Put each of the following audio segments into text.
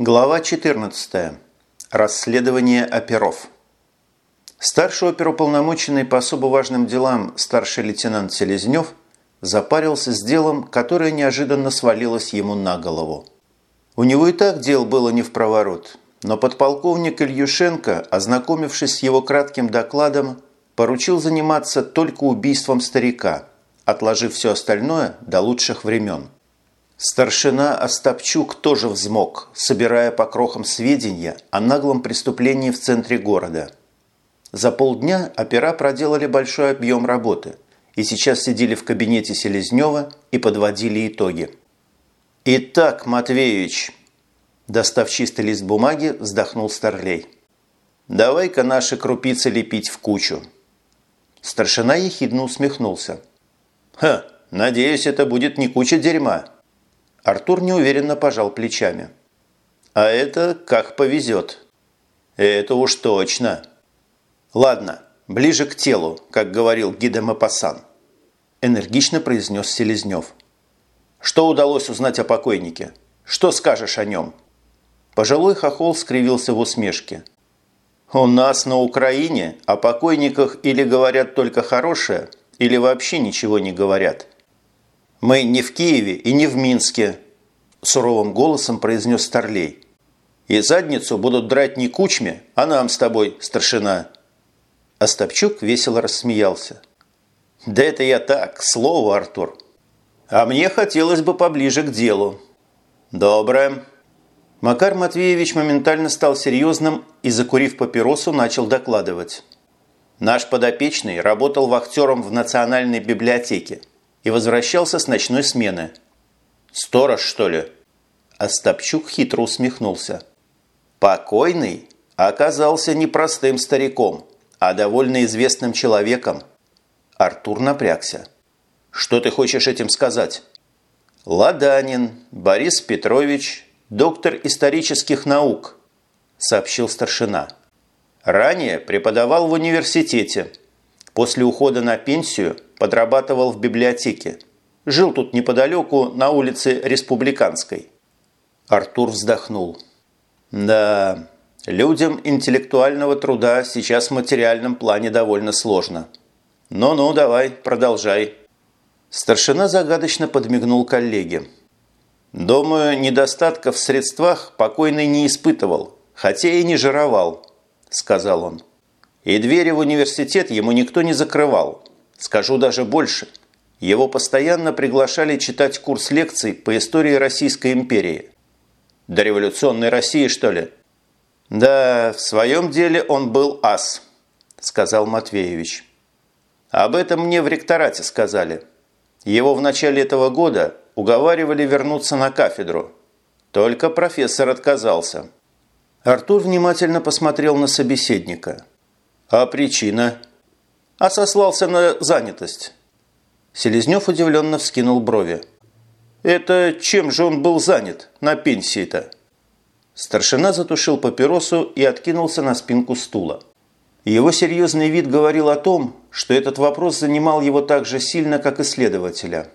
Глава 14. Расследование оперов. Старший оперуполномоченный по особо важным делам старший лейтенант Селезнев запарился с делом, которое неожиданно свалилось ему на голову. У него и так дел было не в проворот, но подполковник Ильюшенко, ознакомившись с его кратким докладом, поручил заниматься только убийством старика, отложив все остальное до лучших времен. Старшина Остапчук тоже взмок, собирая по крохам сведения о наглом преступлении в центре города. За полдня опера проделали большой объем работы и сейчас сидели в кабинете Селезнева и подводили итоги. «Итак, Матвеевич», достав чистый лист бумаги, вздохнул Старлей. «Давай-ка наши крупицы лепить в кучу». Старшина ехидно усмехнулся. «Ха, надеюсь, это будет не куча дерьма». Артур неуверенно пожал плечами. «А это как повезет». «Это уж точно». «Ладно, ближе к телу, как говорил Гиде Мапасан», энергично произнес Селезнев. «Что удалось узнать о покойнике? Что скажешь о нем?» Пожилой хохол скривился в усмешке. «У нас на Украине о покойниках или говорят только хорошее, или вообще ничего не говорят. «Мы не в Киеве и не в Минске», – суровым голосом произнес Старлей. «И задницу будут драть не кучме, а нам с тобой, старшина». Остапчук весело рассмеялся. «Да это я так, слово, Артур. А мне хотелось бы поближе к делу». «Доброе». Макар Матвеевич моментально стал серьезным и, закурив папиросу, начал докладывать. Наш подопечный работал вахтером в Национальной библиотеке и возвращался с ночной смены. «Сторож, что ли?» Остапчук хитро усмехнулся. «Покойный оказался не простым стариком, а довольно известным человеком». Артур напрягся. «Что ты хочешь этим сказать?» «Ладанин Борис Петрович, доктор исторических наук», сообщил старшина. «Ранее преподавал в университете. После ухода на пенсию – подрабатывал в библиотеке. Жил тут неподалеку, на улице Республиканской. Артур вздохнул. Да, людям интеллектуального труда сейчас в материальном плане довольно сложно. Ну-ну, давай, продолжай. Старшина загадочно подмигнул коллеге. «Думаю, недостатков в средствах покойный не испытывал, хотя и не жировал», – сказал он. «И двери в университет ему никто не закрывал, Скажу даже больше. Его постоянно приглашали читать курс лекций по истории Российской империи. До революционной России, что ли? Да, в своем деле он был ас, сказал Матвеевич. Об этом мне в ректорате сказали. Его в начале этого года уговаривали вернуться на кафедру. Только профессор отказался. Артур внимательно посмотрел на собеседника. А причина? А сослался на занятость». Селезнев удивленно вскинул брови. «Это чем же он был занят на пенсии-то?» Старшина затушил папиросу и откинулся на спинку стула. Его серьезный вид говорил о том, что этот вопрос занимал его так же сильно, как исследователя.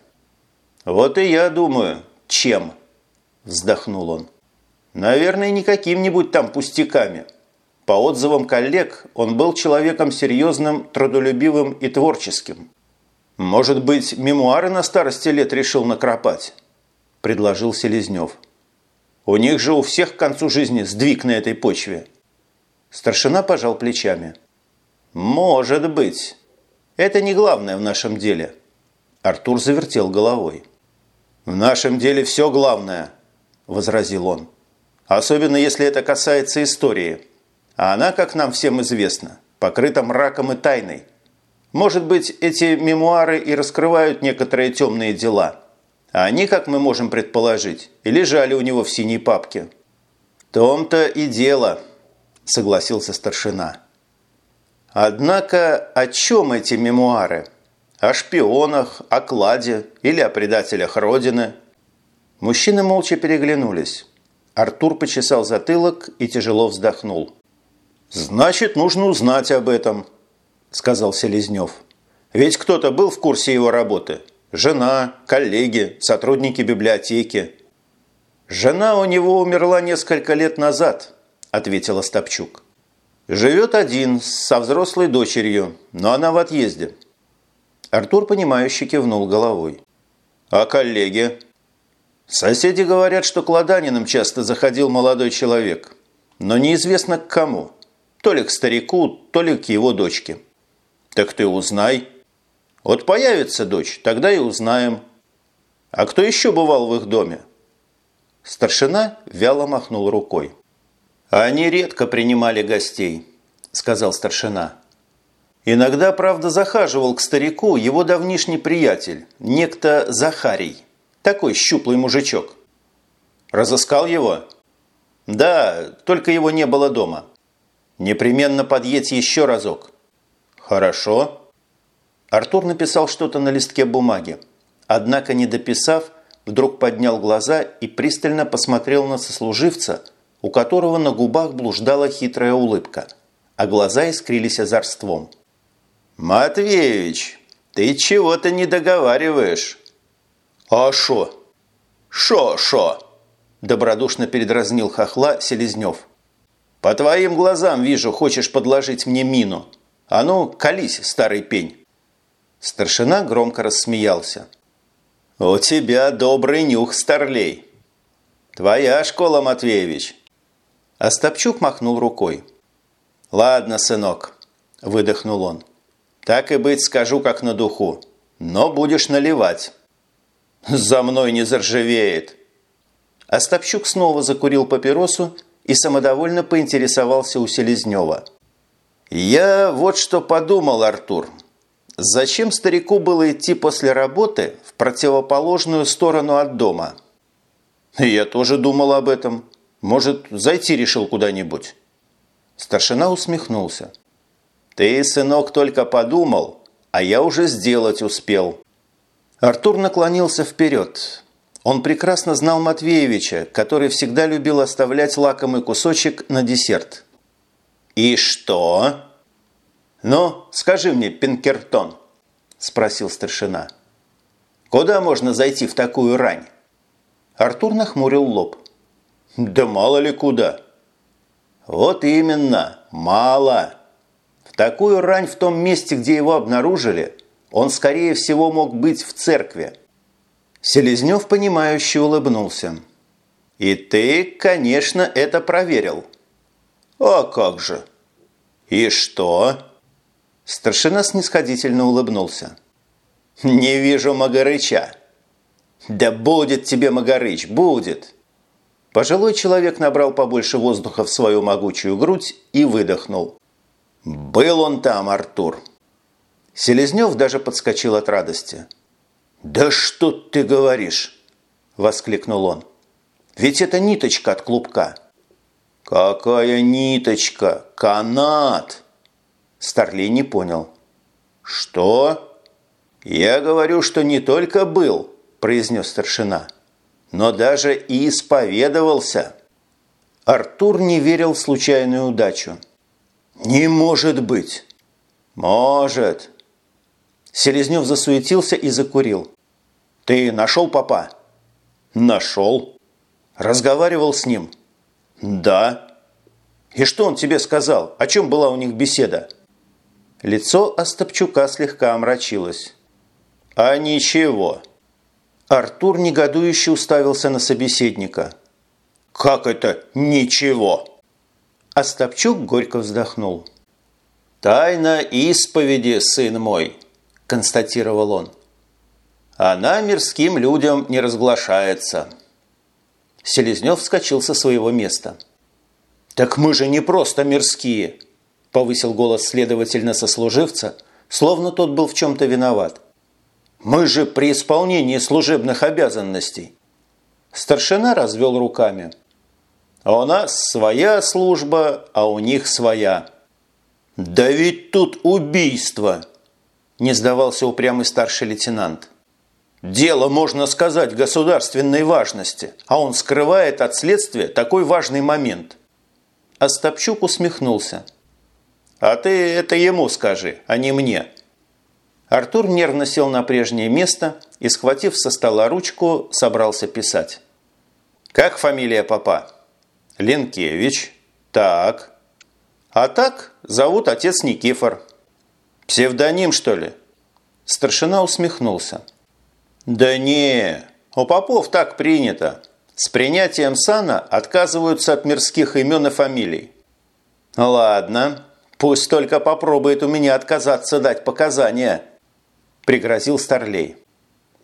«Вот и я думаю, чем?» – вздохнул он. «Наверное, не каким-нибудь там пустяками. По отзывам коллег, он был человеком серьезным, трудолюбивым и творческим. «Может быть, мемуары на старости лет решил накропать?» – предложил Селезнев. «У них же у всех к концу жизни сдвиг на этой почве». Старшина пожал плечами. «Может быть. Это не главное в нашем деле». Артур завертел головой. «В нашем деле все главное», – возразил он. «Особенно если это касается истории». А она, как нам всем известно, покрыта мраком и тайной. Может быть, эти мемуары и раскрывают некоторые темные дела. А они, как мы можем предположить, и лежали у него в синей папке. том-то и дело, согласился старшина. Однако о чем эти мемуары? О шпионах, о кладе или о предателях Родины? Мужчины молча переглянулись. Артур почесал затылок и тяжело вздохнул. «Значит, нужно узнать об этом», – сказал Селезнев. «Ведь кто-то был в курсе его работы. Жена, коллеги, сотрудники библиотеки». «Жена у него умерла несколько лет назад», – ответила Стопчук. «Живет один, со взрослой дочерью, но она в отъезде». Артур, понимающе кивнул головой. «А коллеги?» «Соседи говорят, что к Ладаниным часто заходил молодой человек, но неизвестно к кому. То ли к старику, то ли к его дочке». «Так ты узнай». «Вот появится дочь, тогда и узнаем». «А кто еще бывал в их доме?» Старшина вяло махнул рукой. «Они редко принимали гостей», – сказал старшина. Иногда, правда, захаживал к старику его давнишний приятель, некто Захарий, такой щуплый мужичок. Разыскал его? Да, только его не было дома. Непременно подъедь еще разок. Хорошо. Артур написал что-то на листке бумаги. Однако, не дописав, вдруг поднял глаза и пристально посмотрел на сослуживца, у которого на губах блуждала хитрая улыбка, а глаза искрились озорством. «Матвеевич, ты чего-то не договариваешь». «А шо?» «Шо-шо?» – добродушно передразнил хохла Селезнев. «По твоим глазам вижу, хочешь подложить мне мину. А ну, колись, старый пень». Старшина громко рассмеялся. «У тебя добрый нюх, старлей!» «Твоя школа, Матвеевич!» Остапчук махнул рукой. «Ладно, сынок», – выдохнул он. «Так и быть скажу, как на духу. Но будешь наливать». «За мной не заржавеет!» Остапчук снова закурил папиросу и самодовольно поинтересовался у Селезнева. «Я вот что подумал, Артур. Зачем старику было идти после работы в противоположную сторону от дома? Я тоже думал об этом. Может, зайти решил куда-нибудь? Старшина усмехнулся. Ты, сынок, только подумал, а я уже сделать успел. Артур наклонился вперед. Он прекрасно знал Матвеевича, который всегда любил оставлять лакомый кусочек на десерт. «И что?» «Ну, скажи мне, Пинкертон», – спросил старшина. «Куда можно зайти в такую рань?» Артур нахмурил лоб. «Да мало ли куда». «Вот именно, мало. В такую рань в том месте, где его обнаружили, он, скорее всего, мог быть в церкви». Селезнев, понимающе улыбнулся. «И ты, конечно, это проверил». «А как же?» «И что?» Старшина снисходительно улыбнулся. «Не вижу Магарыча». «Да будет тебе Магарыч, будет!» Пожилой человек набрал побольше воздуха в свою могучую грудь и выдохнул. «Был он там, Артур!» Селезнев даже подскочил от радости. «Да что ты говоришь?» – воскликнул он. «Ведь это ниточка от клубка». «Какая ниточка? Канат!» Старлей не понял. «Что?» «Я говорю, что не только был», – произнес старшина, – «но даже и исповедовался». Артур не верил в случайную удачу. «Не может быть!» «Может!» Селезнев засуетился и закурил. «Ты нашел папа?» «Нашел». «Разговаривал с ним?» «Да». «И что он тебе сказал? О чем была у них беседа?» Лицо Остапчука слегка омрачилось. «А ничего». Артур негодующе уставился на собеседника. «Как это «ничего»?» Остапчук горько вздохнул. «Тайна исповеди, сын мой», – констатировал он. «Она мирским людям не разглашается». Селезнев вскочил со своего места. «Так мы же не просто мирские повысил голос следователь на сослуживца, словно тот был в чем-то виноват. «Мы же при исполнении служебных обязанностей!» Старшина развел руками. «А у нас своя служба, а у них своя». «Да ведь тут убийство!» Не сдавался упрямый старший лейтенант. «Дело, можно сказать, государственной важности, а он скрывает от следствия такой важный момент». Остапчук усмехнулся. А ты это ему скажи, а не мне». Артур нервно сел на прежнее место и, схватив со стола ручку, собрался писать. Как фамилия папа? Ленкевич. Так. А так зовут отец Никифор. Псевдоним, что ли? Старшина усмехнулся. Да не, у попов так принято. С принятием сана отказываются от мирских имен и фамилий. Ладно, пусть только попробует у меня отказаться дать показания, пригрозил Старлей.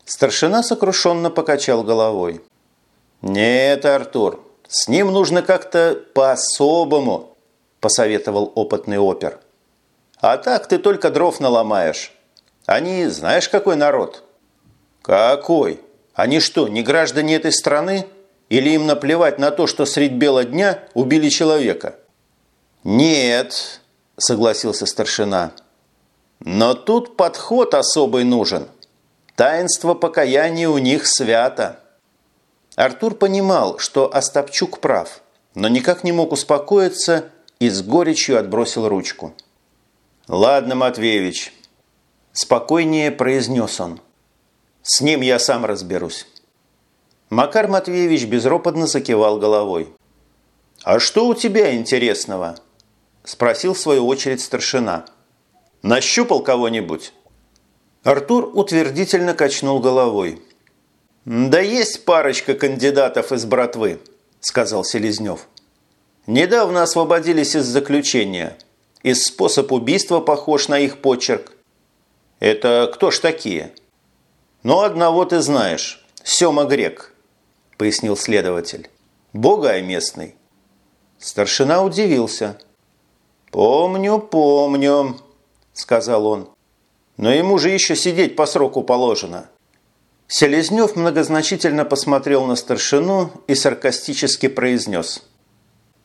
Старшина сокрушенно покачал головой. «Нет, Артур, с ним нужно как-то по-особому», – посоветовал опытный опер. «А так ты только дров наломаешь. Они знаешь, какой народ?» «Какой? Они что, не граждане этой страны? Или им наплевать на то, что средь бела дня убили человека?» «Нет», – согласился старшина. «Но тут подход особый нужен». Таинство покаяния у них свято. Артур понимал, что Остапчук прав, но никак не мог успокоиться и с горечью отбросил ручку. «Ладно, Матвеевич», – спокойнее произнес он. «С ним я сам разберусь». Макар Матвеевич безропотно закивал головой. «А что у тебя интересного?» – спросил в свою очередь старшина. «Нащупал кого-нибудь?» Артур утвердительно качнул головой. «Да есть парочка кандидатов из братвы», – сказал Селезнев. «Недавно освободились из заключения. И способ убийства похож на их почерк. Это кто ж такие?» «Ну, одного ты знаешь. Сема Грек», – пояснил следователь. «Богай местный». Старшина удивился. «Помню, помню», – сказал он. Но ему же еще сидеть по сроку положено. Селезнев многозначительно посмотрел на старшину и саркастически произнес.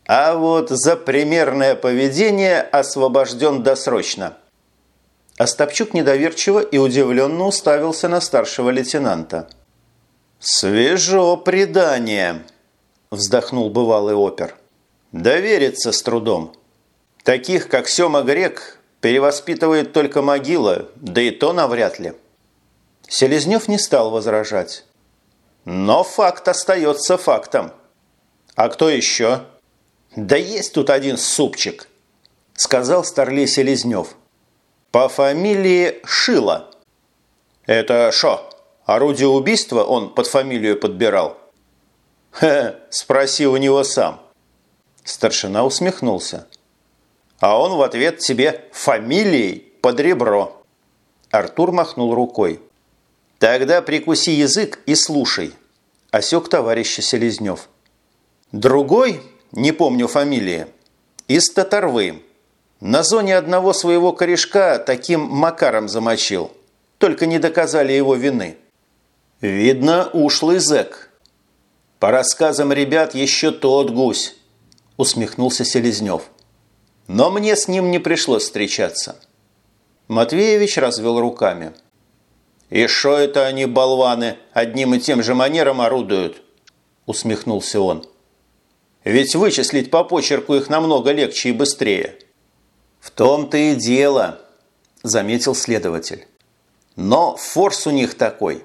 «А вот за примерное поведение освобожден досрочно». Остапчук недоверчиво и удивленно уставился на старшего лейтенанта. «Свежо предание», – вздохнул бывалый опер. «Довериться с трудом. Таких, как Сема Грек, Перевоспитывает только могила, да и то навряд ли. Селезнев не стал возражать. Но факт остается фактом. А кто еще? Да есть тут один супчик, сказал старлей Селезнев. По фамилии Шила. Это шо? Орудие убийства он под фамилию подбирал? Хе, спроси у него сам. Старшина усмехнулся а он в ответ тебе фамилией под ребро. Артур махнул рукой. Тогда прикуси язык и слушай, осек товарища Селезнев. Другой, не помню фамилии, из Татарвы. На зоне одного своего корешка таким макаром замочил. Только не доказали его вины. Видно, ушлый зэк. По рассказам ребят, еще тот гусь, усмехнулся Селезнев. Но мне с ним не пришлось встречаться. Матвеевич развел руками. «И шо это они, болваны, одним и тем же манером орудуют?» Усмехнулся он. «Ведь вычислить по почерку их намного легче и быстрее». «В том-то и дело», – заметил следователь. «Но форс у них такой.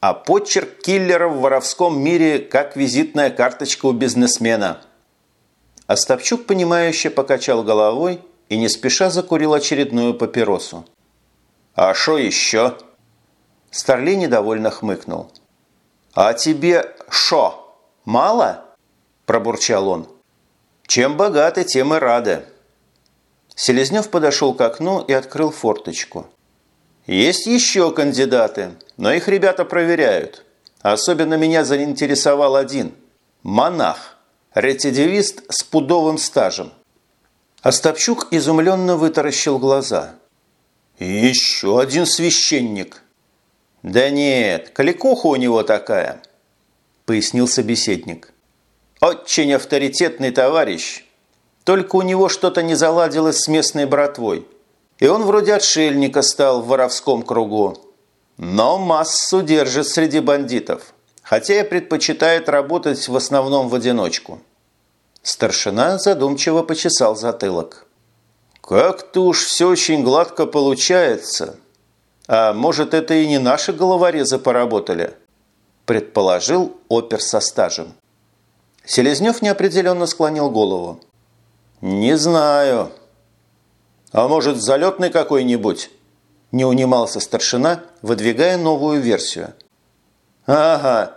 А почерк киллера в воровском мире как визитная карточка у бизнесмена». Остапчук, понимающе покачал головой и не спеша закурил очередную папиросу. «А что еще?» Старли недовольно хмыкнул. «А тебе шо, мало?» – пробурчал он. «Чем богаты, тем и рады». Селезнев подошел к окну и открыл форточку. «Есть еще кандидаты, но их ребята проверяют. Особенно меня заинтересовал один – монах. Рецидивист с пудовым стажем. Остапчук изумленно вытаращил глаза. «Еще один священник!» «Да нет, кликуха у него такая», – пояснил собеседник. «Очень авторитетный товарищ. Только у него что-то не заладилось с местной братвой. И он вроде отшельника стал в воровском кругу. Но массу держит среди бандитов хотя и предпочитает работать в основном в одиночку. Старшина задумчиво почесал затылок. «Как-то уж все очень гладко получается. А может, это и не наши головорезы поработали?» предположил опер со стажем. Селезнев неопределенно склонил голову. «Не знаю». «А может, залетный какой-нибудь?» Не унимался старшина, выдвигая новую версию. «Ага,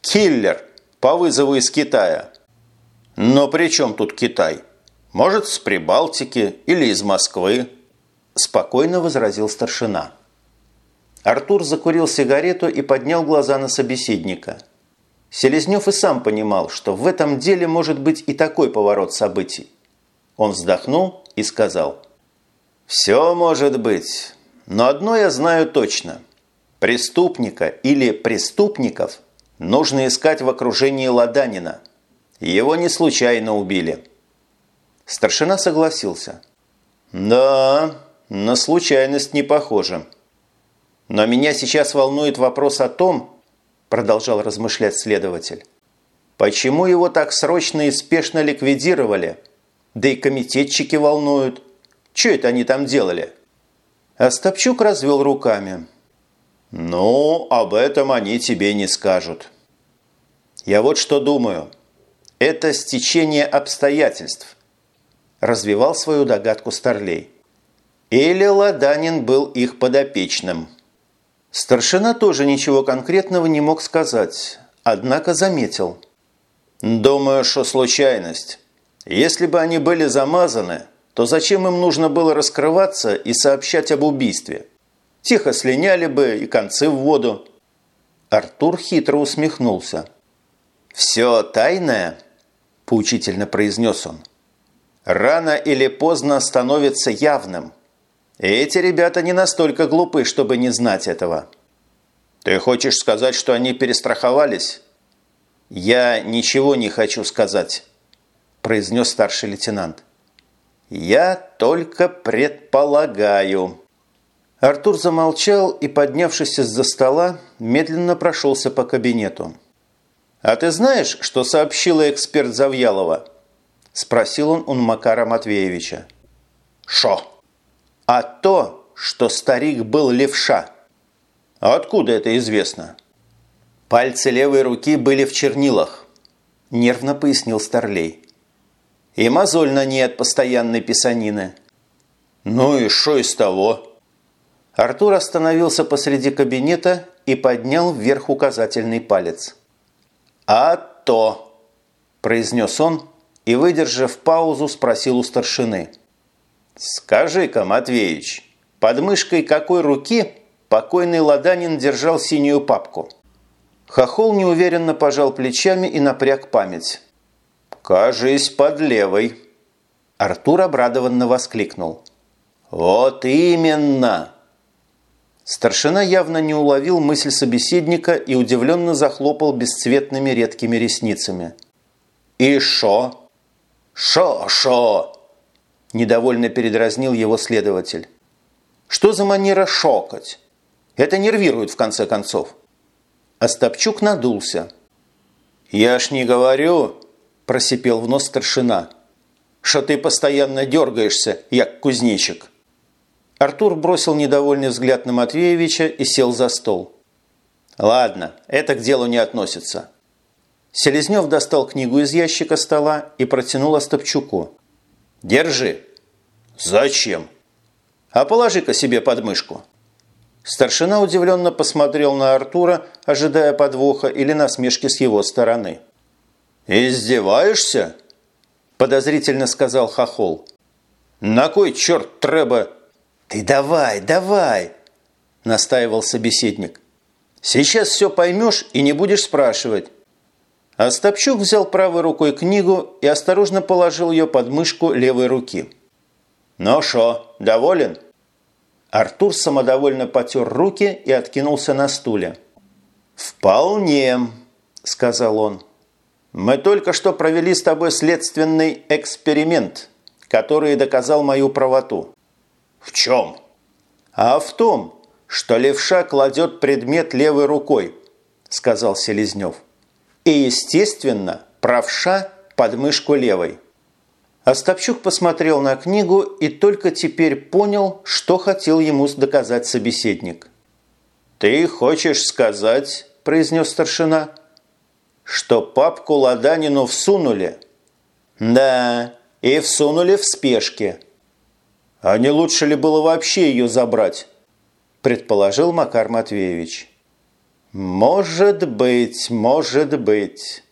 киллер по вызову из Китая». «Но при чем тут Китай? Может, с Прибалтики или из Москвы?» Спокойно возразил старшина. Артур закурил сигарету и поднял глаза на собеседника. Селезнев и сам понимал, что в этом деле может быть и такой поворот событий. Он вздохнул и сказал. «Все может быть, но одно я знаю точно. Преступника или преступников нужно искать в окружении Ладанина. Его не случайно убили». Старшина согласился. «Да, на случайность не похоже». Но меня сейчас волнует вопрос о том, продолжал размышлять следователь, почему его так срочно и спешно ликвидировали? Да и комитетчики волнуют. Что это они там делали? Остапчук развел руками. «Ну, об этом они тебе не скажут». «Я вот что думаю. Это стечение обстоятельств», – развивал свою догадку Старлей. «Или Ладанин был их подопечным». Старшина тоже ничего конкретного не мог сказать, однако заметил. «Думаю, что случайность. Если бы они были замазаны, то зачем им нужно было раскрываться и сообщать об убийстве? Тихо слиняли бы и концы в воду». Артур хитро усмехнулся. «Все тайное?» – поучительно произнес он. «Рано или поздно становится явным. Эти ребята не настолько глупы, чтобы не знать этого. Ты хочешь сказать, что они перестраховались? Я ничего не хочу сказать, произнес старший лейтенант. Я только предполагаю. Артур замолчал и, поднявшись из-за стола, медленно прошелся по кабинету. «А ты знаешь, что сообщила эксперт Завьялова?» – спросил он у Макара Матвеевича. «Шо?» А то, что старик был левша. Откуда это известно? Пальцы левой руки были в чернилах, нервно пояснил Старлей. И мозоль на ней от постоянной писанины. Ну и что из того? Артур остановился посреди кабинета и поднял вверх указательный палец. «А то!» – произнес он и, выдержав паузу, спросил у старшины – «Скажи-ка, Матвеич, под мышкой какой руки покойный Ладанин держал синюю папку?» Хохол неуверенно пожал плечами и напряг память. «Кажись, под левой». Артур обрадованно воскликнул. «Вот именно!» Старшина явно не уловил мысль собеседника и удивленно захлопал бесцветными редкими ресницами. «И шо?» «Шо-шо!» Недовольно передразнил его следователь. Что за манера шокать? Это нервирует в конце концов. Остапчук надулся. «Я ж не говорю», – просипел в нос старшина, – «что ты постоянно дергаешься, як кузнечик». Артур бросил недовольный взгляд на Матвеевича и сел за стол. «Ладно, это к делу не относится». Селезнев достал книгу из ящика стола и протянул Остапчуку. «Держи». «Зачем?» «А положи-ка себе под мышку». Старшина удивленно посмотрел на Артура, ожидая подвоха или насмешки с его стороны. «Издеваешься?» – подозрительно сказал Хохол. «На кой черт треба?» «Ты давай, давай!» – настаивал собеседник. «Сейчас все поймешь и не будешь спрашивать». Остапчук взял правой рукой книгу и осторожно положил ее под мышку левой руки. «Ну шо, доволен?» Артур самодовольно потер руки и откинулся на стуле. «Вполне», – сказал он. «Мы только что провели с тобой следственный эксперимент, который доказал мою правоту». «В чем?» «А в том, что левша кладет предмет левой рукой», – сказал Селезнев. «И, естественно, правша под мышку левой». Остапчук посмотрел на книгу и только теперь понял, что хотел ему доказать собеседник. «Ты хочешь сказать, – произнес старшина, – что папку Ладанину всунули. Да, и всунули в спешке. А не лучше ли было вообще ее забрать? Предположил Макар Матвеевич. Может быть, может быть.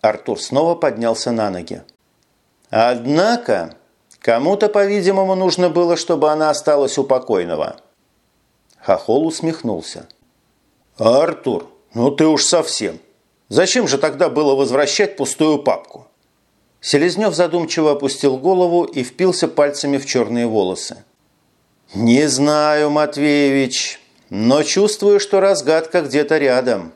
Артур снова поднялся на ноги. Однако, кому-то, по-видимому, нужно было, чтобы она осталась у покойного. Хохол усмехнулся. «Артур, ну ты уж совсем. Зачем же тогда было возвращать пустую папку?» Селезнев задумчиво опустил голову и впился пальцами в черные волосы. «Не знаю, Матвеевич, но чувствую, что разгадка где-то рядом.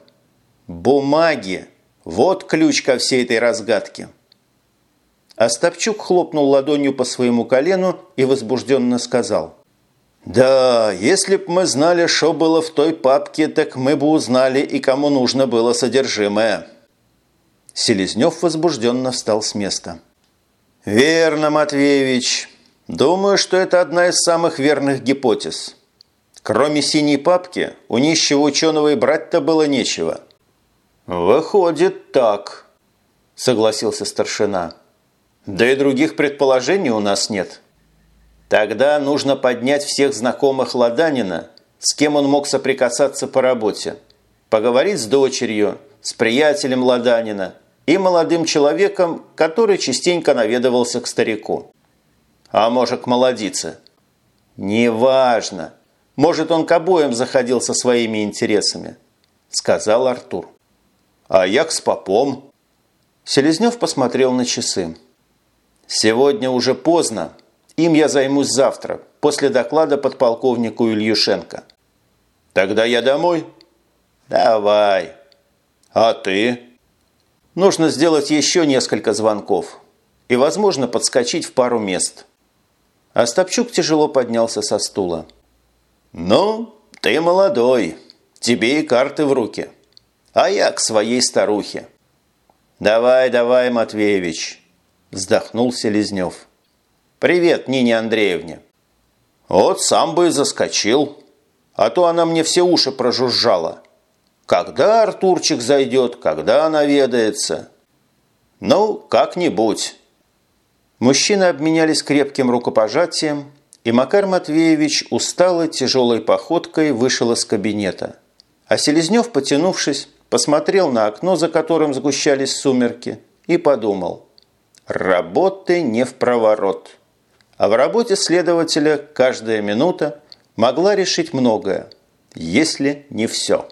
Бумаги. Вот ключ ко всей этой разгадке». Остапчук хлопнул ладонью по своему колену и возбужденно сказал. «Да, если б мы знали, что было в той папке, так мы бы узнали и кому нужно было содержимое». Селезнев возбужденно встал с места. «Верно, Матвеевич. Думаю, что это одна из самых верных гипотез. Кроме синей папки, у нищего ученого и брать-то было нечего». «Выходит так», – согласился старшина. «Да и других предположений у нас нет». Тогда нужно поднять всех знакомых Ладанина, с кем он мог соприкасаться по работе, поговорить с дочерью, с приятелем Ладанина и молодым человеком, который частенько наведывался к старику. А может, к молодице. Неважно. Может, он к обоим заходил со своими интересами, сказал Артур. А я к с попом. Селезнев посмотрел на часы. Сегодня уже поздно, им я займусь завтра, после доклада подполковнику Ильюшенко. Тогда я домой? Давай. А ты? Нужно сделать еще несколько звонков и, возможно, подскочить в пару мест. Остапчук тяжело поднялся со стула. «Ну, ты молодой, тебе и карты в руки, а я к своей старухе». «Давай, давай, Матвеевич», – вздохнул Селезнев. «Привет, Нине Андреевне». «Вот сам бы и заскочил, а то она мне все уши прожужжала. Когда Артурчик зайдет, когда она ведается?» «Ну, как-нибудь». Мужчины обменялись крепким рукопожатием, и Макар Матвеевич усталой тяжелой походкой вышел из кабинета. А Селезнев, потянувшись, посмотрел на окно, за которым сгущались сумерки, и подумал «Работы не в проворот». А в работе следователя каждая минута могла решить многое, если не все.